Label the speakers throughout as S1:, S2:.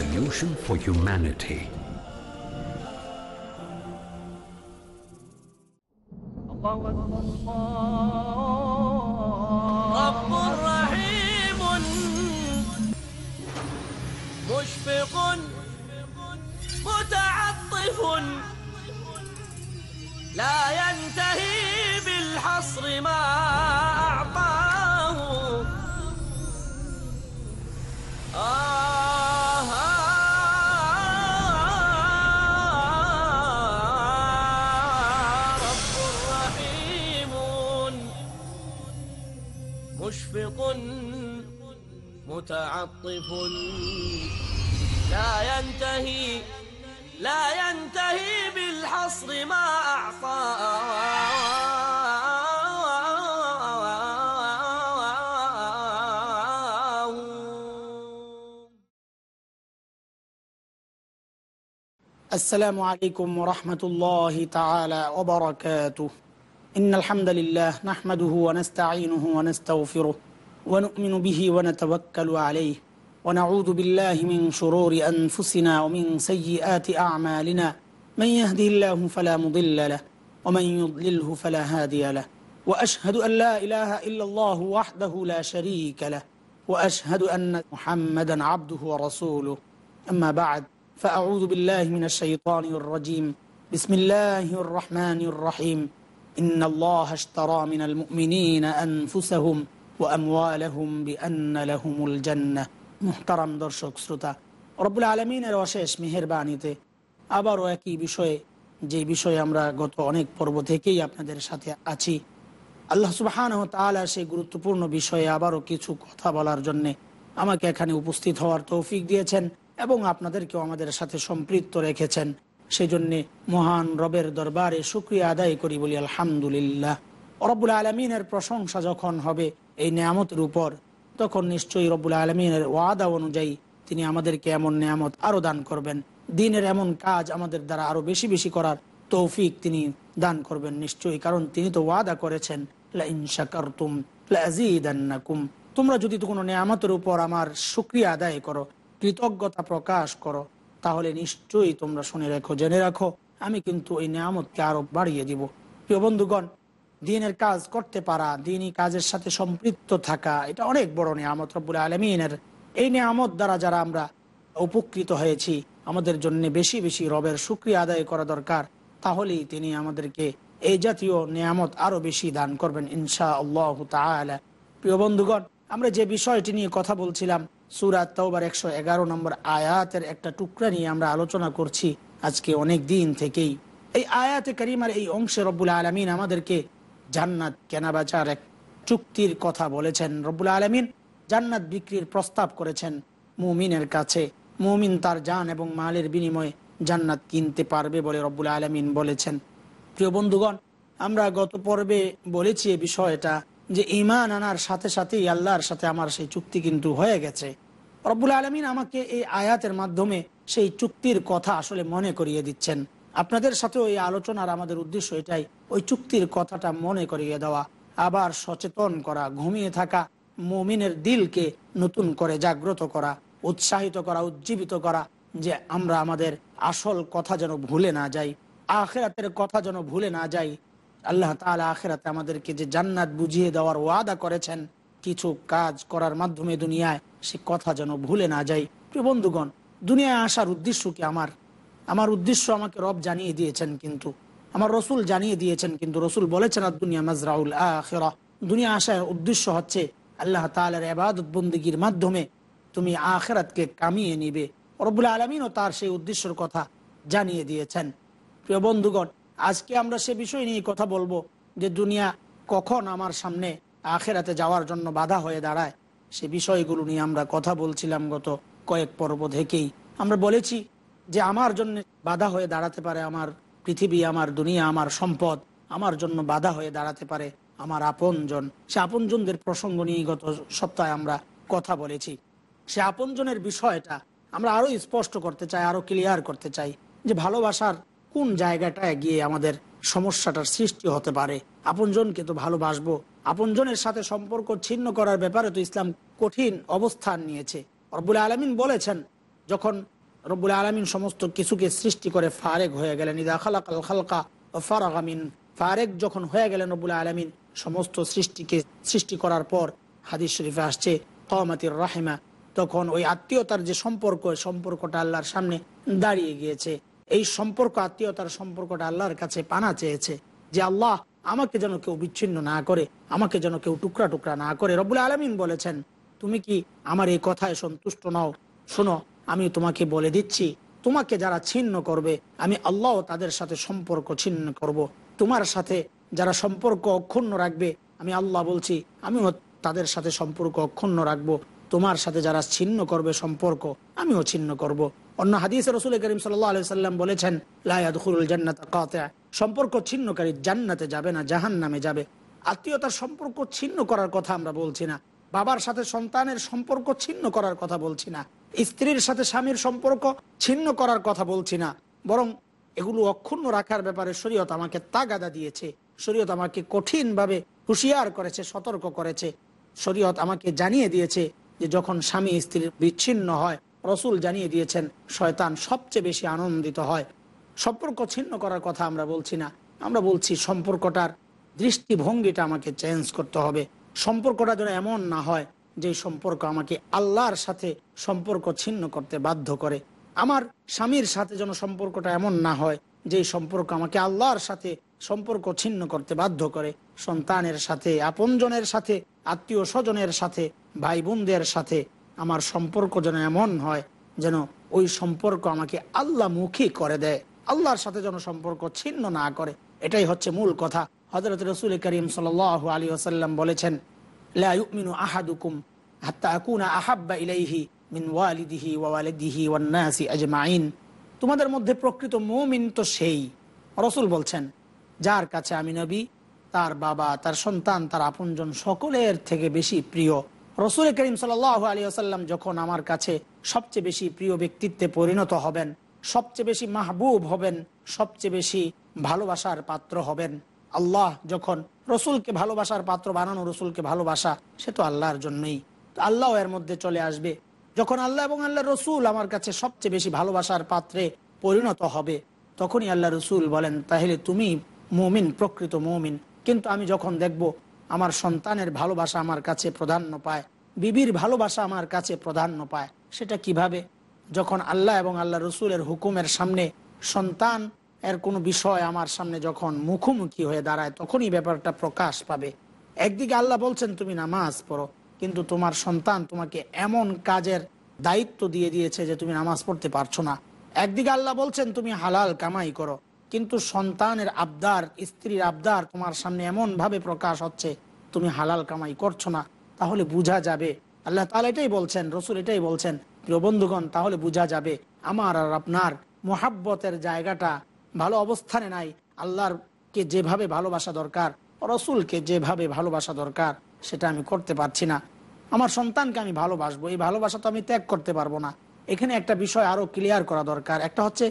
S1: solution for humanity.
S2: Allah, Allah, Allah. ينتهي لا ينتهي بالحصر ما أعصى
S3: السلام عليكم ورحمة الله تعالى وبركاته إن الحمد لله نحمده ونستعينه ونستغفره ونؤمن به ونتوكل عليه ونعوذ بالله من شرور أنفسنا ومن سيئات أعمالنا من يهدي الله فلا مضل له ومن يضلله فلا هادي له وأشهد أن لا إله إلا الله وحده لا شريك له وأشهد أن محمدا عبده ورسوله أما بعد فأعوذ بالله من الشيطان الرجيم بسم الله الرحمن الرحيم إن الله اشترى من المؤمنين أنفسهم وأموالهم بأن لهم الجنة মোহতারাম দর্শক শ্রোতা রবুল আলমিনের অশেষ মেহেরবানিতে আবারও একই বিষয়ে যে বিষয়ে আমরা গত অনেক পর্ব থেকেই আপনাদের সাথে আছি আল্লাহ সুবাহান তালা সেই গুরুত্বপূর্ণ বিষয়ে আবারও কিছু কথা বলার জন্যে আমাকে এখানে উপস্থিত হওয়ার তৌফিক দিয়েছেন এবং আপনাদেরকেও আমাদের সাথে সম্পৃক্ত রেখেছেন সেজন্যে মহান রবের দরবারে সুক্রিয়া আদায় করি বলি আলহামদুলিল্লাহ রবুল আলমিনের প্রশংসা যখন হবে এই নিয়ামতের উপর তখন নিশ্চয়ই রবুল আলমিনের ওয়াদা অনুযায়ী তিনি আমাদেরকে এমন নিয়ামত আরো দান করবেন দিনের এমন কাজ আমাদের দ্বারা আরো বেশি বেশি করার তৌফিক তিনি দান করবেন নিশ্চয়ই কারণ তিনি তো ওয়াদা করেছেন তোমরা যদি কোনো নিয়ামতের উপর আমার সুক্রিয়া আদায় করো কৃতজ্ঞতা প্রকাশ করো তাহলে নিশ্চয়ই তোমরা শুনে রাখো জেনে রাখো আমি কিন্তু এই নিয়ামতকে আরো বাড়িয়ে দিব প্রিয় বন্ধুগণ দিনের কাজ করতে পারা দিনই কাজের সাথে সম্পৃক্ত থাকা এটা অনেক বড় নিয়ামত রব্বুল আলমিনের এই নিয়ামত দ্বারা যারা আমরা উপকৃত হয়েছি আমাদের জন্য বেশি বেশি রবের সুক্রিয়া আদায় করা দরকার তাহলেই তিনি আমাদেরকে এই জাতীয় নিয়ামত আরও বেশি দান করবেন ইনশা আল্লাহ তালা প্রিয় বন্ধুগণ আমরা যে বিষয়টি নিয়ে কথা বলছিলাম সুরাত তাওবার একশো এগারো নম্বর আয়াতের একটা টুকরা নিয়ে আমরা আলোচনা করছি আজকে অনেক দিন থেকেই এই আয়াতে করিমার এই অংশে রব্বুল আলমিন আমাদেরকে জান্নাত কেনাবেচার এক চুক্তির কথা বলেছেন রব্বুল আলমিন জান্নাত বিক্রির প্রস্তাব করেছেন মুমিনের কাছে মুমিন তার যান এবং মালের বিনিময়ে জান্নাত কিনতে পারবে বলে রব্বুল আলমিন বলেছেন প্রিয় বন্ধুগণ আমরা গত পর্বে বলেছি এ বিষয়টা যে ইমান আনার সাথে সাথেই আল্লাহর সাথে আমার সেই চুক্তি কিন্তু হয়ে গেছে রব্বুল আলমিন আমাকে এই আয়াতের মাধ্যমে সেই চুক্তির কথা আসলে মনে করিয়ে দিচ্ছেন আপনাদের সাথে ওই আলোচনার আমাদের উদ্দেশ্য এটাই ওই চুক্তির কথাটা মনে করিয়ে দেওয়া আবার সচেতন করা ঘুমিয়ে থাকা মমিনের দিলকে নতুন করে জাগ্রত করা উৎসাহিত করা উজ্জীবিত করা যে আমরা আমাদের আসল কথা যেন ভুলে না যাই আখেরাতের কথা যেন ভুলে না যাই আল্লাহ তালা আখেরাতে আমাদেরকে যে জান্নাত বুঝিয়ে দেওয়ার ওয়াদা করেছেন কিছু কাজ করার মাধ্যমে দুনিয়ায় সে কথা যেন ভুলে না যাই প্রিয় বন্ধুগণ দুনিয়ায় আসার উদ্দেশ্য কি আমার আমার উদ্দেশ্য আমাকে রব জানিয়ে দিয়েছেন কিন্তু আমার রসুল জানিয়ে দিয়েছেন কিন্তু রসুল বলেছেন দুনিয়া মাজরাউল আখেরা দুনিয়া আসার উদ্দেশ্য হচ্ছে আল্লাহ তালের এবাদ বন্দীগীর মাধ্যমে তুমি আখেরাতকে কামিয়ে নিবে রব্বুল আলমিনও তার সেই উদ্দেশ্যর কথা জানিয়ে দিয়েছেন প্রিয় বন্ধুগণ আজকে আমরা সে বিষয় নিয়ে কথা বলবো যে দুনিয়া কখন আমার সামনে আখেরাতে যাওয়ার জন্য বাধা হয়ে দাঁড়ায় সে বিষয়গুলো নিয়ে আমরা কথা বলছিলাম গত কয়েক পর্ব থেকেই আমরা বলেছি যে আমার জন্য বাধা হয়ে দাঁড়াতে পারে আমার পৃথিবী আমার দুনিয়া আমার সম্পদ আমার জন্য বাধা হয়ে দাঁড়াতে পারে আমার আপনজন সে আপনজনদের প্রসঙ্গ নিয়ে গত সপ্তাহে আমরা কথা বলেছি সে আপনজনের বিষয়টা আমরা আরো স্পষ্ট করতে চাই আরও ক্লিয়ার করতে চাই যে ভালোবাসার কোন জায়গাটায় গিয়ে আমাদের সমস্যাটার সৃষ্টি হতে পারে আপনজনকে তো ভালোবাসবো আপনজনের সাথে সম্পর্ক ছিন্ন করার ব্যাপারে তো ইসলাম কঠিন অবস্থান নিয়েছে রব্বুল আলমিন বলেছেন যখন রব্বুল আলমিন সমস্ত কিছুকে সৃষ্টি করে ফারেক হয়ে গেলেন ইদা খালাক আল খালকা আমিন ফারেক যখন হয়ে গেলেন রব্বুল আলমিন সমস্ত সৃষ্টিকে সৃষ্টি করার পর হাদিস শরীফে আসছে কমাতির রাহেমা তখন ওই আত্মীয়তার যে সম্পর্ক সম্পর্কটা আল্লাহর সামনে দাঁড়িয়ে গিয়েছে এই সম্পর্ক আত্মীয়তার সম্পর্কটা আল্লাহর কাছে পানা চেয়েছে যে আল্লাহ আমাকে যেন কেউ বিচ্ছিন্ন না করে আমাকে যেন কেউ টুকরা টুকরা না করে রব্বুল আলমিন বলেছেন তুমি কি আমার এই কথায় সন্তুষ্ট নও শোনো আমি তোমাকে বলে দিচ্ছি তোমাকে যারা ছিন্ন করবে আমি আল্লাহ তাদের সাথে সম্পর্ক ছিন্ন করব। তোমার সাথে যারা সম্পর্ক অক্ষুণ্ণ রাখবে আমি আল্লাহ বলছি আমিও তাদের সাথে সম্পর্ক অক্ষুণ্ণ রাখব। তোমার সাথে যারা ছিন্ন করবে সম্পর্ক আমিও ছিন্ন করব। অন্য হাদিস রসুল করিম সাল্লাহ সাল্লাম বলেছেন লায়াদুল জান্নাত কাতা সম্পর্ক ছিন্নকারী জান্নাতে যাবে না জাহান নামে যাবে আত্মীয়তার সম্পর্ক ছিন্ন করার কথা আমরা বলছি না বাবার সাথে সন্তানের সম্পর্ক ছিন্ন করার কথা বলছি না স্ত্রীর সাথে স্বামীর সম্পর্ক ছিন্ন করার কথা বলছি না বরং এগুলো অক্ষুণ্ণ রাখার ব্যাপারে শরীয়ত আমাকে তাগাদা দিয়েছে শরীয়ত আমাকে কঠিনভাবে হুঁশিয়ার করেছে সতর্ক করেছে শরীয়ত আমাকে জানিয়ে দিয়েছে যে যখন স্বামী স্ত্রীর বিচ্ছিন্ন হয় রসুল জানিয়ে দিয়েছেন শয়তান সবচেয়ে বেশি আনন্দিত হয় সম্পর্ক ছিন্ন করার কথা আমরা বলছি না আমরা বলছি সম্পর্কটার দৃষ্টিভঙ্গিটা আমাকে চেঞ্জ করতে হবে সম্পর্কটা যেন এমন না হয় যে সম্পর্ক আমাকে আল্লাহর সাথে সম্পর্ক ছিন্ন করতে বাধ্য করে আমার স্বামীর সাথে যেন সম্পর্কটা এমন না হয় যে সম্পর্ক আমাকে আল্লাহর সাথে সম্পর্ক ছিন্ন করতে বাধ্য করে সন্তানের সাথে আপনজনের সাথে আত্মীয় স্বজনের সাথে ভাই বোনদের সাথে আমার সম্পর্ক যেন এমন হয় যেন ওই সম্পর্ক আমাকে আল্লাহ মুখী করে দেয় আল্লাহর সাথে যেন সম্পর্ক ছিন্ন না করে এটাই হচ্ছে মূল কথা হজরত রসুল করিম সাল আলী আসাল্লাম বলেছেন আহাব্বা ইলাইহি মিন ওয়ালিদিহি ওয়ালিদিহি তোমাদের মধ্যে প্রকৃত মোমিন তো সেই রসুল বলছেন যার কাছে আমি নবী তার বাবা তার সন্তান তার আপনজন সকলের থেকে বেশি প্রিয় রসুল করিম সাল আলী আসাল্লাম যখন আমার কাছে সবচেয়ে বেশি প্রিয় ব্যক্তিত্বে পরিণত হবেন সবচেয়ে বেশি মাহবুব হবেন সবচেয়ে বেশি ভালোবাসার পাত্র হবেন আল্লাহ যখন রসুলকে ভালোবাসার পাত্র বানানো রসুলকে ভালোবাসা সে তো আল্লাহর জন্যই আল্লাহ এর মধ্যে চলে আসবে যখন আল্লাহ এবং আল্লাহ রসুল আমার কাছে সবচেয়ে বেশি ভালোবাসার পাত্রে পরিণত হবে তখনই আল্লাহ রসুল বলেন তাহলে তুমি মৌমিন প্রকৃত মৌমিন কিন্তু আমি যখন দেখব আমার সন্তানের ভালোবাসা আমার কাছে প্রাধান্য পায় বিবির ভালোবাসা আমার কাছে প্রাধান্য পায় সেটা কিভাবে যখন আল্লাহ এবং আল্লাহ রসুলের হুকুমের সামনে সন্তান এর কোনো বিষয় আমার সামনে যখন মুখোমুখি হয়ে দাঁড়ায় তখনই ব্যাপারটা প্রকাশ পাবে একদিকে আল্লাহ বলছেন তুমি নামাজ পড়ো কিন্তু তোমার সন্তান তোমাকে এমন কাজের দায়িত্ব দিয়ে দিয়েছে যে তুমি নামাজ পড়তে পারছো না একদিকে আল্লাহ বলছেন তুমি হালাল কামাই করো কিন্তু সন্তানের আবদার স্ত্রীর আবদার তোমার সামনে এমনভাবে প্রকাশ হচ্ছে তুমি হালাল কামাই করছো না তাহলে বোঝা যাবে আল্লাহ তাহলে এটাই বলছেন রসুল এটাই বলছেন প্রিয় বন্ধুগণ তাহলে বোঝা যাবে আমার আর আপনার মোহাব্বতের জায়গাটা ভালো অবস্থানে নাই আল্লাহর কে যেভাবে ভালোবাসা দরকার রসুলকে যেভাবে ভালোবাসা দরকার সেটা আমি করতে পারছি না আমার সন্তানকে আমি ভালোবাসবো এই ভালোবাসা তো আমি ত্যাগ করতে পারবো না এখানে একটা বিষয় আরও ক্লিয়ার করা দরকার একটা হচ্ছে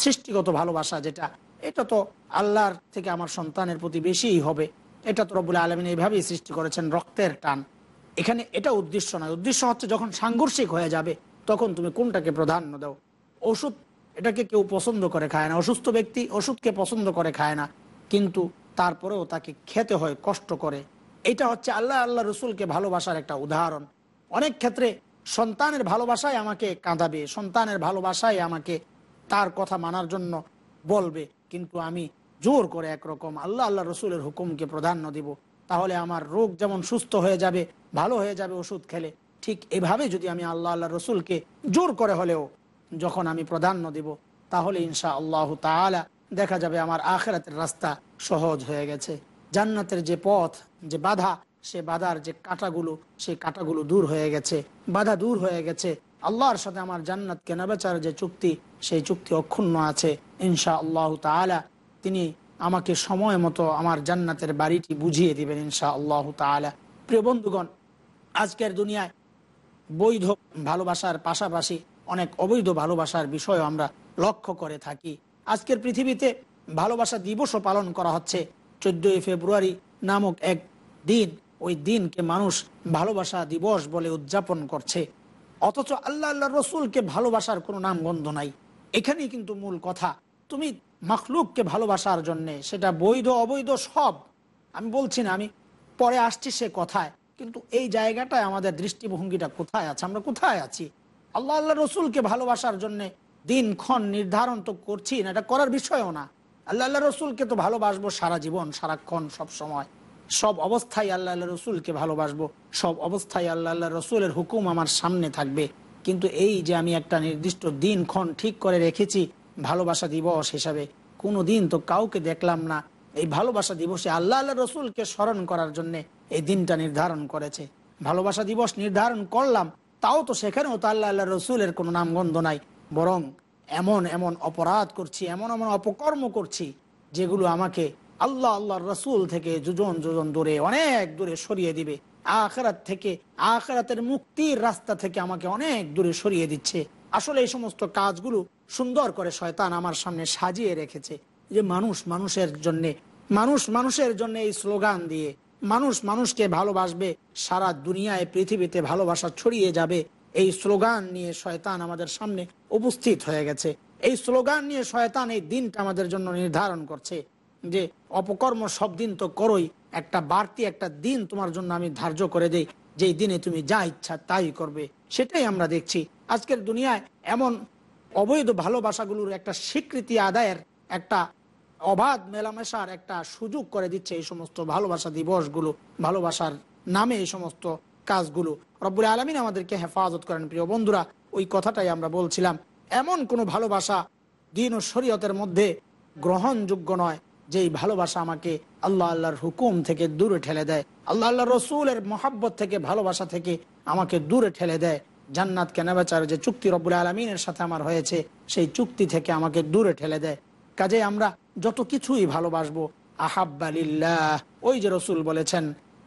S3: সৃষ্টিগত ভালোবাসা যেটা এটা তো আল্লাহর থেকে আমার সন্তানের প্রতি বেশিই হবে এটা তো রবুল আলমিন এইভাবেই সৃষ্টি করেছেন রক্তের টান এখানে এটা উদ্দেশ্য নয় উদ্দেশ্য হচ্ছে যখন সাংঘর্ষিক হয়ে যাবে তখন তুমি কোনটাকে প্রাধান্য দাও ওষুধ এটাকে কেউ পছন্দ করে খায় না অসুস্থ ব্যক্তি ওষুধকে পছন্দ করে খায় না কিন্তু তারপরেও তাকে খেতে হয় কষ্ট করে এটা হচ্ছে আল্লাহ আল্লাহ রসুলকে ভালোবাসার একটা উদাহরণ অনেক ক্ষেত্রে সন্তানের ভালোবাসায় আমাকে কাঁদাবে সন্তানের ভালোবাসায় আমাকে তার কথা মানার জন্য বলবে কিন্তু আমি জোর করে একরকম আল্লাহ আল্লাহ রসুলের হুকুমকে প্রাধান্য দিব তাহলে আমার রোগ যেমন সুস্থ হয়ে যাবে ভালো হয়ে যাবে ওষুধ খেলে ঠিক এভাবে যদি আমি আল্লাহ আল্লাহ রসুলকে জোর করে হলেও যখন আমি প্রাধান্য দিব তাহলে ইনশা আল্লাহ তালা দেখা যাবে আমার আখেরাতের রাস্তা সহজ হয়ে গেছে জান্নাতের যে পথ যে বাধা সে বাধার যে কাঁটাগুলো সেই কাঁটাগুলো দূর হয়ে গেছে বাধা দূর হয়ে গেছে আল্লাহর সাথে আমার জান্নাত কেনাবেচার যে চুক্তি সেই চুক্তি অক্ষুণ্ণ আছে ইনশা আল্লাহ তালা তিনি আমাকে সময় মতো আমার জান্নাতের বাড়িটি বুঝিয়ে দিবেন ইনশা আল্লাহ তালা প্রিয় বন্ধুগণ আজকের দুনিয়ায় বৈধ ভালোবাসার পাশাপাশি অনেক অবৈধ ভালোবাসার বিষয়ও আমরা লক্ষ্য করে থাকি আজকের পৃথিবীতে ভালোবাসা দিবসও পালন করা হচ্ছে চোদ্দই ফেব্রুয়ারি নামক এক দিন ওই দিনকে মানুষ ভালোবাসা দিবস বলে উদযাপন করছে অথচ আল্লাহ আল্লাহ রসুলকে ভালোবাসার কোনো নাম গন্ধ নাই এখানেই কিন্তু মূল কথা তুমি মাখলুককে ভালোবাসার জন্যে সেটা বৈধ অবৈধ সব আমি বলছি না আমি পরে আসছি সে কথায় কিন্তু এই জায়গাটায় আমাদের দৃষ্টিভঙ্গিটা কোথায় আছে আমরা কোথায় আছি আল্লাহ আল্লাহ রসুলকে ভালোবাসার জন্য দিনক্ষণ নির্ধারণ তো করছি না এটা করার বিষয়ও না আল্লাহ আল্লাহ রসুলকে তো ভালোবাসবো সারা জীবন সারাক্ষণ সব সময় সব অবস্থায় আল্লাহ আল্লাহ রসুলকে ভালোবাসবো সব অবস্থায় আল্লাহ আল্লাহ রসুলের হুকুম আমার সামনে থাকবে কিন্তু এই যে আমি একটা নির্দিষ্ট দিনক্ষণ ঠিক করে রেখেছি ভালোবাসা দিবস হিসাবে কোনো দিন তো কাউকে দেখলাম না এই ভালোবাসা দিবসে আল্লাহ আল্লাহ রসুলকে স্মরণ করার জন্যে এই দিনটা নির্ধারণ করেছে ভালোবাসা দিবস নির্ধারণ করলাম তাও তো সেখানেও তো আল্লাহ আল্লাহ রসুলের কোনো নামগন্ধ নাই বরং এমন এমন অপরাধ করছি এমন এমন অপকর্ম করছি যেগুলো আমাকে আল্লাহ আল্লাহর রসুল থেকে যুজন যুজন দূরে অনেক দূরে সরিয়ে দিবে আখরাত থেকে আখরাতের মুক্তির রাস্তা থেকে আমাকে অনেক দূরে সরিয়ে দিচ্ছে আসলে এই সমস্ত কাজগুলো সুন্দর করে শয়তান আমার সামনে সাজিয়ে রেখেছে যে মানুষ মানুষের জন্যে মানুষ মানুষের জন্য এই স্লোগান দিয়ে মানুষ মানুষকে ভালোবাসবে সারা দুনিয়ায় পৃথিবীতে ভালোবাসা ছড়িয়ে যাবে এই স্লোগান নিয়ে শয়তান আমাদের সামনে উপস্থিত হয়ে গেছে এই স্লোগান নিয়ে শয়তান এই দিনটা আমাদের জন্য নির্ধারণ করছে যে অপকর্ম সব দিন তো করোই একটা বাড়তি একটা দিন তোমার জন্য আমি ধার্য করে দেই যেই দিনে তুমি যা ইচ্ছা তাই করবে সেটাই আমরা দেখছি আজকের দুনিয়ায় এমন অবৈধ ভালোবাসাগুলোর একটা স্বীকৃতি আদায়ের একটা অবাধ মেলামেশার একটা সুযোগ করে দিচ্ছে এই সমস্ত ভালোবাসা দিবসগুলো ভালোবাসার নামে এই সমস্ত কাজগুলো রব্বুল আলমিন আমাদেরকে হেফাজত করেন প্রিয় বন্ধুরা ওই কথাটাই আমরা বলছিলাম এমন কোনো ভালোবাসা দিন ও শরীয়তের মধ্যে গ্রহণযোগ্য নয় যেই ভালোবাসা আমাকে আল্লাহ আল্লাহর হুকুম থেকে দূরে ঠেলে দেয় আল্লাহ আল্লাহ রসুলের মহাব্বত থেকে ভালোবাসা থেকে আমাকে দূরে ঠেলে দেয় জান্নাত কেনাবেচার যে চুক্তি রব্বুল আলমিনের সাথে আমার হয়েছে সেই চুক্তি থেকে আমাকে দূরে ঠেলে দেয় কাজে আমরা যত কিছুই ভালোবাসবো আহাব্বালিল্লাহ ওই যে রসুল বলেছেন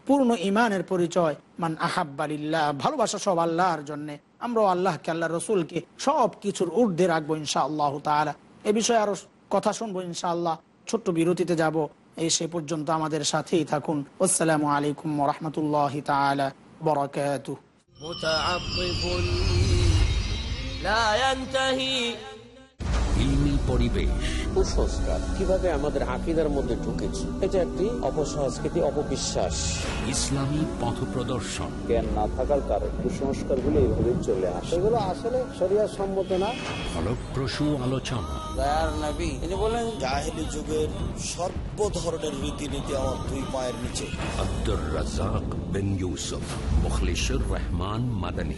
S3: পূর্ণ ইমানের পরিচয় মান আহাব্বালিল্লাহ ভালোবাসা সব আল্লাহর জন্যে আমরাও আল্লাহকে আল্লাহ রসুলকে সব কিছুর ঊর্ধ্বে রাখবো ইনশা আল্লাহ তালা এ বিষয়ে আরো কথা শুনবো আল্লাহ ছোট্ট বিরতিতে যাব এই সে পর্যন্ত আমাদের সাথেই থাকুন আসসালামু আলাইকুম রহমতুল্লাহ তালা
S1: বরকাত পরিবেশ
S4: কুসংস্কার কিভাবে আমাদের আকিদার মধ্যে ঢুকেছে এটা একটি অপসংস্কৃতি অপবিশ্বাস
S1: ইসলামী পথ প্রদর্শন
S5: জ্ঞান না থাকার কারণে কুসংস্কার গুলো এইভাবে চলে আসে
S6: এগুলো আসলে শরিয়া সম্মত না
S1: ফলপ্রসূ আলোচনা
S6: যুগের সর্ব ধরনের আমার দুই পায়ের নিচে
S1: আব্দুর রহমান মাদানী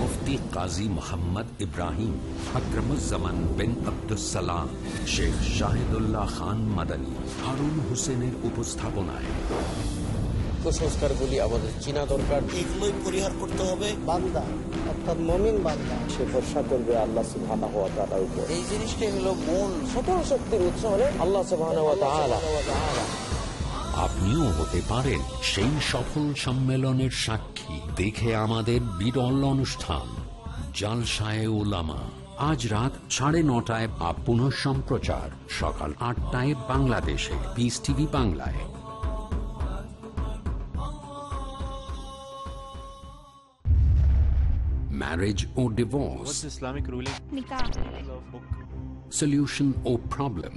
S1: মুফতি কাজী মোহাম্মদ ইব্রাহিম শেখ খান মাদানী হোসেনের উপস্থাপনায়
S4: আমাদের চিনা দরকার
S6: পরিহার করতে হবে বান্দা অর্থাৎ বান্দা
S5: সে ভরসা করবে হওয়া
S6: এই জিনিসটাই হলো
S4: হওয়া
S1: আপনিও হতে পারেন সেই সফল সম্মেলনের সাক্ষী দেখে আমাদের বিরল অনুষ্ঠান জালসায় ওলামা আজ রাত সাড়ে নটায় বা পুনঃ সম্প্রচার সকাল আটটায় বাংলাদেশে পিস টিভি বাংলায়
S7: ম্যারেজ
S8: ও ডিভোর্স
S1: ইসলামিক রুলিং সলিউশন
S7: ও problem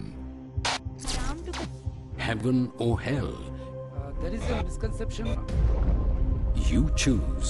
S1: heaven O hell
S8: There is a misconception.
S1: You choose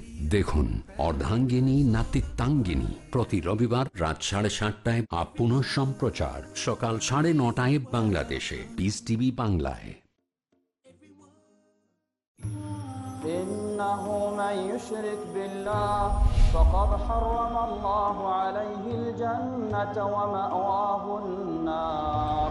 S1: দেখুন অর্ধাঙ্গিনী নাতিত্বাঙ্গিনী প্রতি রবিবার রাত সাড়ে সাতটায় আপ পুনঃ সম্প্রচার সকাল সাড়ে নটায় বাংলাদেশে পিস টিভি বাংলায়
S7: إنه من يشرك بالله فقد حرم الله عليه الجنة ومأواه النار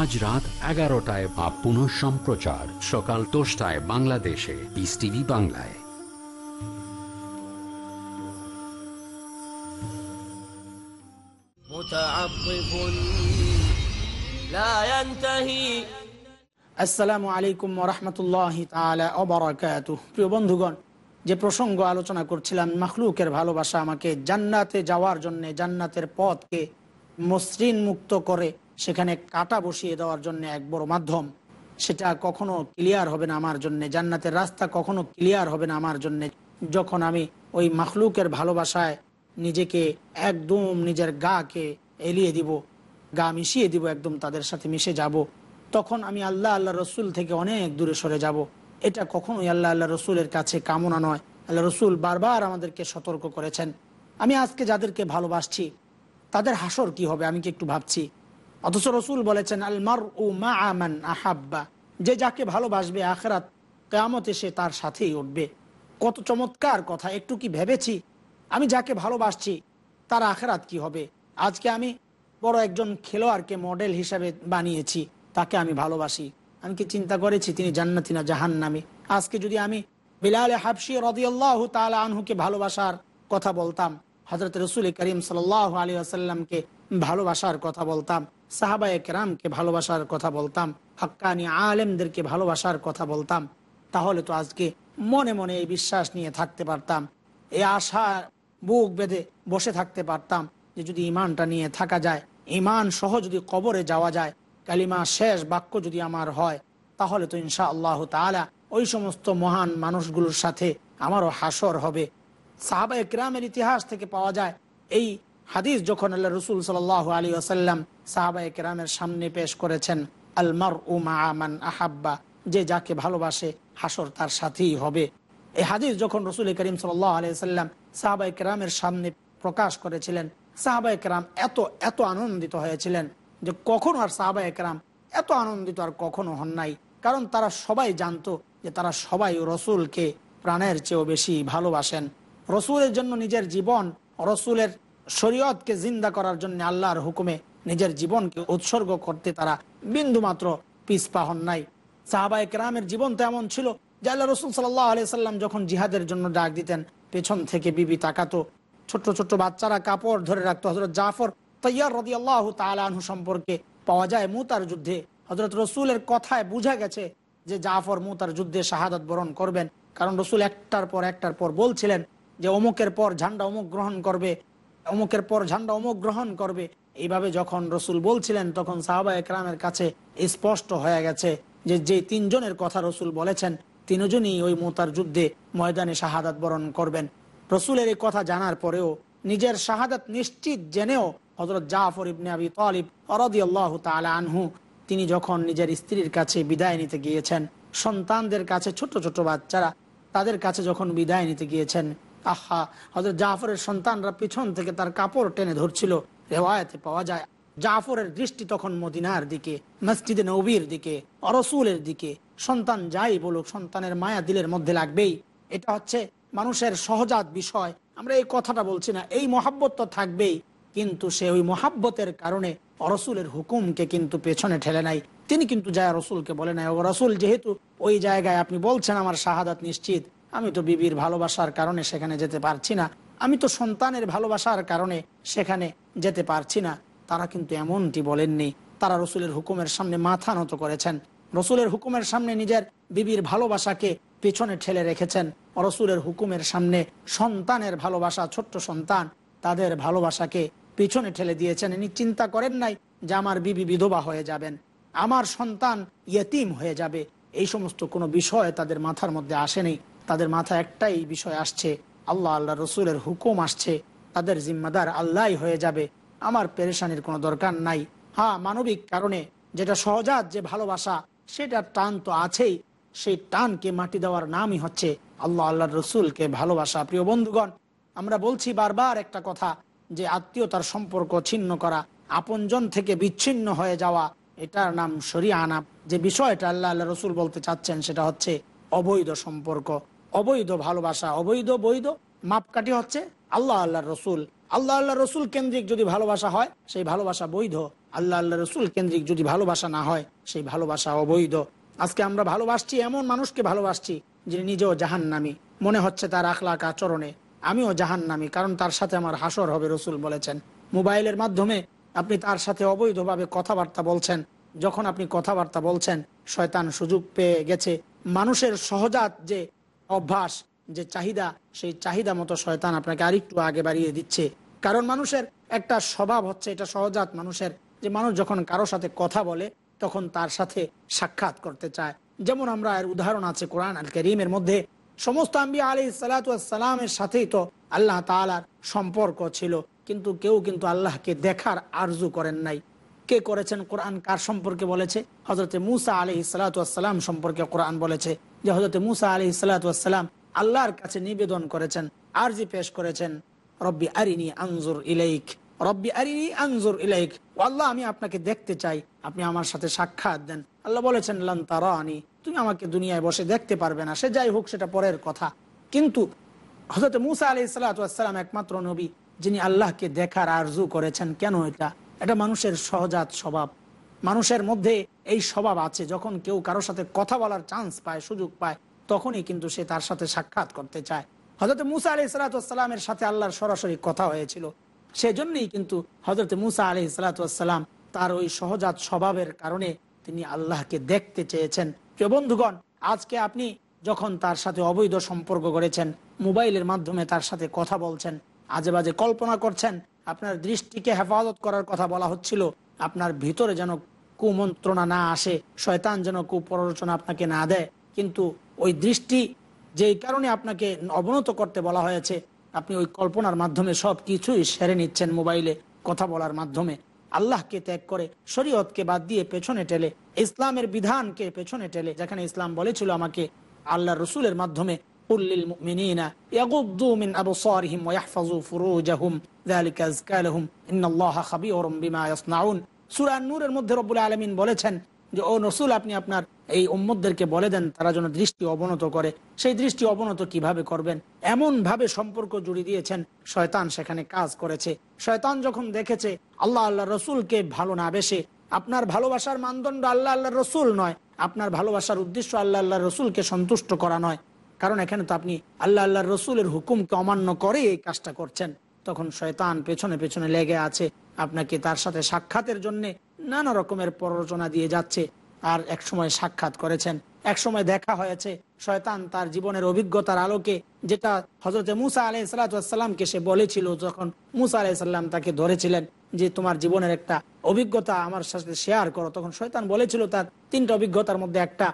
S1: আজ রাত এগারোটায় বা পুনঃ সম্প্রচার সকাল দশটায় বাংলাদেশে পিস টিভি বাংলায়
S3: আসসালামু আলাইকুম রহমতুল্লাহ অবরাকাত প্রিয় বন্ধুগণ যে প্রসঙ্গ আলোচনা করছিলাম মখলুকের ভালোবাসা আমাকে জান্নাতে যাওয়ার জন্য জান্নাতের পথকে মসৃণ মুক্ত করে সেখানে কাটা বসিয়ে দেওয়ার জন্য এক বড় মাধ্যম সেটা কখনো ক্লিয়ার হবে না আমার জন্য জান্নাতের রাস্তা কখনো ক্লিয়ার হবে না আমার জন্য যখন আমি ওই মাখলুকের ভালোবাসায় নিজেকে একদম নিজের গাকে এলিয়ে দিব গা মিশিয়ে দিব একদম তাদের সাথে মিশে যাব। তখন আমি আল্লাহ আল্লাহ রসুল থেকে অনেক দূরে সরে যাব। এটা কখনোই আল্লাহ আল্লাহ রসুলের কাছে কামনা নয় আল্লাহ রসুল বারবার আমাদেরকে সতর্ক করেছেন আমি আজকে যাদেরকে ভালোবাসছি তাদের হাসর কি হবে আমি কি একটু ভাবছি অথচ রসুল বলেছেন আলমার ও মা আমান আহাব্বা যে যাকে ভালোবাসবে আখরাত কেয়ামত সে তার সাথেই উঠবে কত চমৎকার কথা একটু কি ভেবেছি আমি যাকে ভালোবাসছি তার আখেরাত কি হবে আজকে আমি বড় একজন খেলোয়াড়কে মডেল হিসাবে বানিয়েছি তাকে আমি ভালোবাসি আমি কি চিন্তা করেছি তিনি জান্নাতি না জাহান নামে আজকে যদি আমি বিলাল হাফসি রদিয়াল্লাহ তাহলে আনহুকে ভালোবাসার কথা বলতাম হজরত রসুল করিম সাল্লাহ আলী আসাল্লামকে ভালোবাসার কথা বলতাম সাহাবায় একরামকে ভালোবাসার কথা বলতাম হাক্কানি আলেমদেরকে ভালোবাসার কথা বলতাম তাহলে তো আজকে মনে মনে এই বিশ্বাস নিয়ে থাকতে পারতাম এই আশা বুক বেঁধে বসে থাকতে পারতাম যে যদি ইমানটা নিয়ে থাকা যায় ইমান সহ যদি কবরে যাওয়া যায় কালিমা শেষ বাক্য যদি আমার হয় তাহলে তো ইনশা আল্লাহ তালা ওই সমস্ত মহান মানুষগুলোর সাথে আমারও হাসর হবে সাহাবা একরামের ইতিহাস থেকে পাওয়া যায় এই হাদিস যখন আল্লাহ রসুল সাল আলী আসাল্লাম সাহাবা একরামের সামনে পেশ করেছেন আলমার উমা আমান আহাব্বা যে যাকে ভালোবাসে হাসর তার সাথেই হবে এই হাদিস যখন রসুল করিম সাল্লাহ আলিয়াল্লাম সাহাবা একরামের সামনে প্রকাশ করেছিলেন সাহাবা একরাম এত এত আনন্দিত হয়েছিলেন যে কখনো আর সাহাবা একরাম এত আনন্দিত আর কখনো হন নাই কারণ তারা সবাই জানতো যে তারা সবাই রসুলকে প্রাণের চেয়েও বেশি ভালোবাসেন রসুলের জন্য নিজের জীবন রসুলের শরীয়তকে জিন্দা করার জন্য আল্লাহর হুকুমে নিজের জীবনকে উৎসর্গ করতে তারা বিন্দুমাত্র পিসপা হন নাই সাহাবা রামের জীবন তো এমন ছিল যে আল্লাহ রসুল সাল্লাহ আলি সাল্লাম যখন জিহাদের জন্য ডাক দিতেন পেছন থেকে বিবি তাকাতো ছোট্ট ছোট্ট বাচ্চারা কাপড় ধরে রাখতো হজরত জাফর তৈয়ার রদি আল্লাহ তালু সম্পর্কে পাওয়া যায় মুতার যুদ্ধে হজরত রসুলের কথায় বুঝা গেছে যে জাফর মুতার যুদ্ধে শাহাদত বরণ করবেন কারণ রসুল একটার পর একটার পর বলছিলেন যে অমুকের পর ঝান্ডা অমুক গ্রহণ করবে অমুকের পর ঝান্ডা অমুক গ্রহণ করবে এইভাবে যখন রসুল বলছিলেন তখন সাহাবা একরামের কাছে স্পষ্ট হয়ে গেছে যে যে তিনজনের কথা রসুল বলেছেন তিনজনই ওই মোতার যুদ্ধে ময়দানে শাহাদাত বরণ করবেন রসুলের এই কথা জানার পরেও নিজের শাহাদাত নিশ্চিত জেনেও হজরত জাফর ইবনে আবি তালিব অরদি আল্লাহ তালা আনহু তিনি যখন নিজের স্ত্রীর কাছে বিদায় নিতে গিয়েছেন সন্তানদের কাছে ছোট ছোট বাচ্চারা তাদের কাছে যখন বিদায় নিতে গিয়েছেন আহা হজরত জাফরের সন্তানরা পিছন থেকে তার কাপড় টেনে ধরছিল রেওয়ায়তে পাওয়া যায় জাফরের দৃষ্টি তখন মদিনার দিকে মসজিদে নবীর দিকে অরসুলের দিকে সন্তান যাই বলুক সন্তানের মায়া দিলের মধ্যে লাগবেই এটা হচ্ছে মানুষের সহজাত বিষয় আমরা এই কথাটা বলছি না এই মহাব্বত তো থাকবেই কিন্তু সে ওই মহাব্বতের কারণে অরসুলের হুকুমকে কিন্তু পেছনে ঠেলে নাই তিনি কিন্তু যায় রসুলকে বলে নাই ও রসুল যেহেতু ওই জায়গায় আপনি বলছেন আমার শাহাদাত নিশ্চিত আমি তো বিবির ভালোবাসার কারণে সেখানে যেতে পারছি না আমি তো সন্তানের ভালোবাসার কারণে সেখানে যেতে পারছি না তারা কিন্তু এমনটি বলেননি তারা রসুলের হুকুমের সামনে মাথা নত করেছেন রসুলের হুকুমের সামনে নিজের বিবির ভালোবাসাকে পেছনে ঠেলে রেখেছেন রসুলের হুকুমের সামনে সন্তানের ভালোবাসা ছোট্ট সন্তান তাদের ভালোবাসাকে পেছনে ঠেলে দিয়েছেন ইনি চিন্তা করেন নাই যে আমার বিবি বিধবা হয়ে যাবেন আমার সন্তান ইয়েতিম হয়ে যাবে এই সমস্ত কোনো বিষয় তাদের মাথার মধ্যে আসেনি তাদের মাথা একটাই বিষয় আসছে আল্লাহ আল্লাহ রসুলের হুকুম আসছে তাদের জিম্মাদার আল্লাহ হয়ে যাবে আমার পেরেশানির কোনো দরকার নাই হ্যাঁ মানবিক কারণে যেটা সহজাত যে ভালোবাসা সেটা টান তো আছেই সেই টানকে মাটি দেওয়ার নামই হচ্ছে আল্লাহ আল্লাহ রসুলকে ভালোবাসা প্রিয় বন্ধুগণ আমরা বলছি বারবার একটা কথা যে আত্মীয়তার সম্পর্ক ছিন্ন করা আপনজন থেকে বিচ্ছিন্ন হয়ে যাওয়া এটার নাম সরিয়ে আনা যে বিষয়টা আল্লাহ আল্লাহ রসুল বলতে চাচ্ছেন সেটা হচ্ছে অবৈধ সম্পর্ক অবৈধ ভালোবাসা অবৈধ বৈধ মাপকাঠি হচ্ছে আল্লাহ আল্লাহ রসুল আল্লাহ আল্লাহ রসুল কেন্দ্রিক যদি ভালোবাসা হয় সেই ভালোবাসা বৈধ আল্লাহ আল্লাহ রসুল কেন্দ্রিক যদি ভালোবাসা না হয় সেই ভালোবাসা অবৈধ আজকে আমরা ভালোবাসছি এমন মানুষকে ভালোবাসছি যিনি নিজেও জাহান নামি মনে হচ্ছে তার আখলাক আচরণে আমিও জাহান নামি কারণ তার সাথে আমার হাসর হবে রসুল বলেছেন মোবাইলের মাধ্যমে আপনি তার সাথে অবৈধভাবে কথাবার্তা বলছেন যখন আপনি কথাবার্তা বলছেন শয়তান সুযোগ পেয়ে গেছে মানুষের সহজাত যে অভ্যাস যে চাহিদা সেই চাহিদা মতো শয়তান আপনাকে আরেকটু আগে বাড়িয়ে দিচ্ছে কারণ মানুষের একটা স্বভাব হচ্ছে এটা সহজাত মানুষের যে মানুষ যখন কারো সাথে কথা বলে তখন তার সাথে সাক্ষাৎ করতে চায় যেমন আমরা এর উদাহরণ আছে কোরআন আল করিমের মধ্যে সমস্ত আম্বি আলী সালাতামের সাথেই তো আল্লাহ তালার সম্পর্ক ছিল কিন্তু কেউ কিন্তু আল্লাহকে দেখার আরজু করেন নাই কে করেছেন কোরআন কার সম্পর্কে বলেছে হজরত মুসা আলি সালাম সম্পর্কে কোরআন বলেছে যে হজরত মুসা আলি সালাতাম আল্লাহর কাছে নিবেদন করেছেন আরজি পেশ করেছেন রব্বি আরিনি আনজুর ইলাইক রব্বি আরিনি আনজুর ইলাইক আল্লাহ আমি আপনাকে দেখতে চাই আপনি আমার সাথে সাক্ষাৎ দেন আল্লাহ বলেছেন লান আনি তুমি আমাকে দুনিয়ায় বসে দেখতে পারবে না সে যাই হোক সেটা পরের কথা কিন্তু হজরত মুসা আলি সালাতাম একমাত্র নবী যিনি আল্লাহকে দেখার আরজু করেছেন কেন এটা এটা মানুষের সহজাত স্বভাব মানুষের মধ্যে এই স্বভাব আছে যখন কেউ কারোর সাথে কথা বলার চান্স পায় সুযোগ পায় তখনই কিন্তু সে তার সাথে সাক্ষাৎ করতে চায় হজরত মুসা আলি সালাতামের সাথে আল্লাহর সরাসরি কথা হয়েছিল সেজন্যই কিন্তু হজরত মুসা আলি সালাতাম তার ওই সহজাত স্বভাবের কারণে তিনি আল্লাহকে দেখতে চেয়েছেন প্রিয় বন্ধুগণ আজকে আপনি যখন তার সাথে অবৈধ সম্পর্ক করেছেন মোবাইলের মাধ্যমে তার সাথে কথা বলছেন আজে বাজে কল্পনা করছেন আপনার দৃষ্টিকে হেফাজত করার কথা বলা হচ্ছিল আপনার ভিতরে যেন কুমন্ত্রণা না আসে শয়তান যেন কুপ্ররোচনা আপনাকে না দেয় কিন্তু ওই দৃষ্টি যেই কারণে আপনাকে অবনত করতে বলা হয়েছে আপনি ওই কল্পনার মাধ্যমে সব কিছুই সেরে নিচ্ছেন মোবাইলে কথা বলার মাধ্যমে আল্লাহকে ত্যাগ করে শরীয়তকে বাদ দিয়ে পেছনে টেলে ইসলামের বিধানকে পেছনে টেলে যেখানে ইসলাম বলেছিল আমাকে আল্লাহ রসুলের মাধ্যমে সুরান্নুরের মধ্যে রব্বুল আলমিন বলেছেন যে ও নসুল আপনি আপনার এই উম্মদদেরকে বলে দেন তারা যেন দৃষ্টি অবনত করে সেই দৃষ্টি অবনত কিভাবে করবেন এমন ভাবে সম্পর্ক জুড়ে দিয়েছেন শয়তান সেখানে কাজ করেছে শয়তান যখন দেখেছে আল্লাহ আল্লাহ রসুলকে ভালো না বেশে আপনার ভালোবাসার মানদণ্ড আল্লাহ আল্লাহ রসুল নয় আপনার ভালোবাসার উদ্দেশ্য আল্লাহ আল্লাহ রসুলকে সন্তুষ্ট করা নয় কারণ এখানে তো আপনি আল্লাহ আল্লাহ রসুলের হুকুমকে অমান্য করে এই কাজটা করছেন তখন শয়তান পেছনে পেছনে লেগে আছে আপনাকে তার সাথে সাক্ষাতের জন্য নানা রকমের প্ররোচনা দিয়ে যাচ্ছে আর এক সময় সাক্ষাৎ করেছেন এক সময় দেখা হয়েছে শয়তান তার জীবনের অভিজ্ঞতার আলোকে যেটা হজরত মুসা আলাই সালাতামকে সে বলেছিল যখন মুসা আলাই সাল্লাম তাকে ধরেছিলেন যে তোমার জীবনের একটা অভিজ্ঞতা আমার সাথে শেয়ার করো তখন শয়তান বলেছিল তার তিনটা অভিজ্ঞতার মধ্যে একটা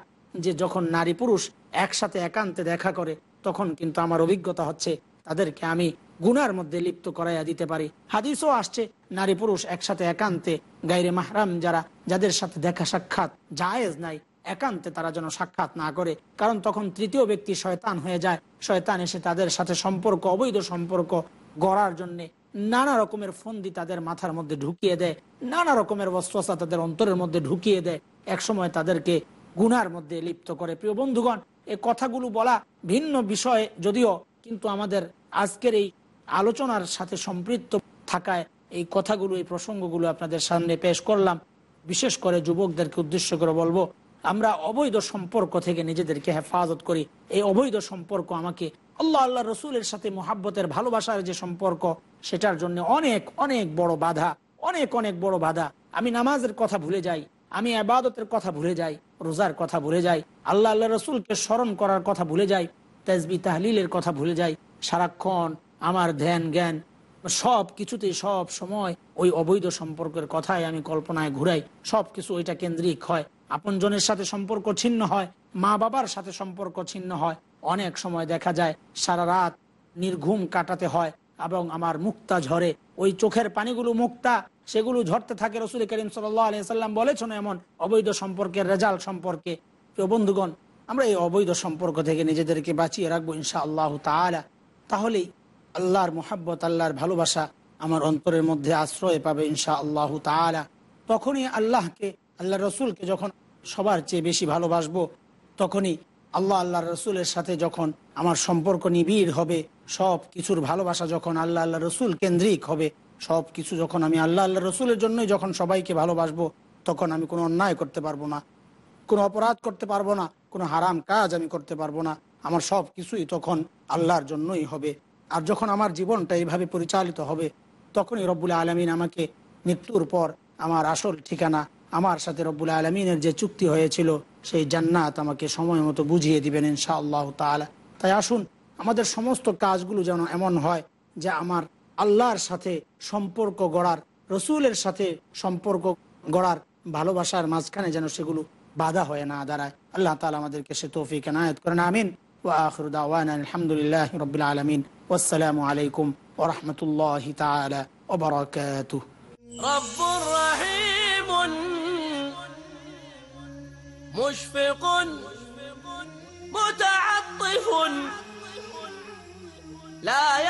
S3: যে যখন নারী পুরুষ একসাথে একান্তে দেখা করে তখন কিন্তু আমার অভিজ্ঞতা হচ্ছে তাদেরকে আমি গুনার মধ্যে লিপ্ত করাইয়া দিতে পারি হাদিসও আসছে নারী পুরুষ একসাথে একান্তে গাইরে মাহরাম যারা যাদের সাথে দেখা সাক্ষাৎ জায়েজ নাই একান্তে তারা যেন সাক্ষাৎ না করে কারণ তখন তৃতীয় ব্যক্তি শয়তান হয়ে যায় শয়তান এসে তাদের সাথে সম্পর্ক অবৈধ সম্পর্ক গড়ার জন্যে নানা রকমের ফন্দি তাদের মাথার মধ্যে ঢুকিয়ে দেয় নানা রকমের অস্ত্রসা তাদের অন্তরের মধ্যে ঢুকিয়ে দেয় একসময় তাদেরকে গুনার মধ্যে লিপ্ত করে প্রিয় বন্ধুগণ এ কথাগুলো বলা ভিন্ন বিষয়ে যদিও কিন্তু আমাদের আজকের এই আলোচনার সাথে সম্পৃক্ত থাকায় এই কথাগুলো এই প্রসঙ্গগুলো আপনাদের সামনে পেশ করলাম বিশেষ করে যুবকদেরকে উদ্দেশ্য করে বলবো আমরা অবৈধ সম্পর্ক থেকে নিজেদেরকে হেফাজত করি এই অবৈধ সম্পর্ক আমাকে আল্লাহ আল্লাহ রসুলের সাথে মোহাব্বতের ভালোবাসার যে সম্পর্ক সেটার জন্য অনেক অনেক বড় বাধা অনেক অনেক বড় বাধা আমি নামাজের কথা ভুলে যাই আমি আবাদতের কথা ভুলে যাই রোজার কথা ভুলে যাই আল্লাহ আল্লাহ রসুলকে স্মরণ করার কথা ভুলে যাই তেজবি তাহলিলের কথা ভুলে যাই সারাক্ষণ আমার ধ্যান জ্ঞান সব কিছুতে সব সময় ওই অবৈধ সম্পর্কের কথাই আমি কল্পনায় ঘুরাই সব কিছু ওইটা কেন্দ্রিক হয় আপনজনের সাথে সম্পর্ক ছিন্ন হয় মা বাবার সাথে সম্পর্ক ছিন্ন হয় অনেক সময় দেখা যায় সারা রাত নির্ঘুম কাটাতে হয় এবং আমার মুক্তা ঝরে ওই চোখের পানিগুলো মুক্তা সেগুলো ঝরতে থাকে রসুল করিম সাল্লাহ আলিয়া সাল্লাম বলেছেন এমন অবৈধ সম্পর্কের রেজাল্ট সম্পর্কে প্রিয় বন্ধুগণ আমরা এই অবৈধ সম্পর্ক থেকে নিজেদেরকে বাঁচিয়ে রাখবো ইনশা আল্লাহ তাহলেই আল্লাহর মোহাব্বত আল্লাহর ভালোবাসা আমার অন্তরের মধ্যে আশ্রয় পাবে ইনশা আল্লাহ তালা তখনই আল্লাহকে আল্লাহ রসুলকে যখন সবার চেয়ে বেশি ভালোবাসবো তখনই আল্লাহ আল্লাহ রসুলের সাথে যখন আমার সম্পর্ক নিবিড় হবে সব কিছুর ভালোবাসা যখন আল্লাহ আল্লাহ রসুল কেন্দ্রিক হবে সব কিছু যখন আমি আল্লাহ আল্লাহ রসুলের জন্যই যখন সবাইকে ভালোবাসবো তখন আমি কোনো অন্যায় করতে পারবো না কোনো অপরাধ করতে পারবো না কোনো হারাম কাজ আমি করতে পারবো না আমার সব কিছুই তখন আল্লাহর জন্যই হবে আর যখন আমার জীবনটা এইভাবে পরিচালিত হবে তখনই রব্বুল আলমিন আমাকে মৃত্যুর পর আমার আসল ঠিকানা আমার সাথে রব্বুল আলমিনের যে চুক্তি হয়েছিল সেই জান্নাত আমাকে সময় মতো বুঝিয়ে দিবেন ইনশা আল্লাহ তালা তাই আসুন আমাদের সমস্ত কাজগুলো যেন এমন হয় যে আমার আল্লাহর সাথে সম্পর্ক গড়ার রসুলের সাথে সম্পর্ক গড়ার ভালোবাসার মাঝখানে যেন সেগুলো বাধা হয় না দাঁড়ায় আল্লাহ তালা আমাদেরকে সে তৌফিক এনায়ত করেন আমিন ও আখরুদ্দাওয়ান আলহামদুলিল্লাহ রবিল আলমিন والسلام عليكم ورحمة الله تعالى وبركاته
S2: رب رحيم مشفق متعطف لا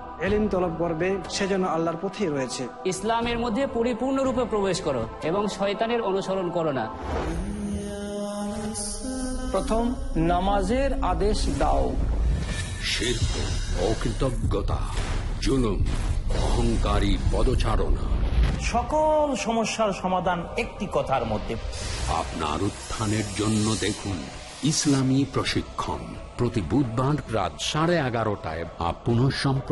S9: এলিম তলব করবে সেজন্য আল্লাহর পথে রয়েছে
S10: ইসলামের মধ্যে পরিপূর্ণরূপে প্রবেশ করো এবং শয়তানের অনুসরণ করো না
S9: প্রথম নামাজের আদেশ দাও
S1: শিল্প অকৃতজ্ঞতা জুলুম অহংকারী পদচারণা
S11: সকল সমস্যার সমাধান একটি কথার মধ্যে
S1: আপনার উত্থানের জন্য দেখুন ইসলামী প্রশিক্ষণ প্রতি বুধবার রাত সাড়ে এগারোটায় বা পুনঃ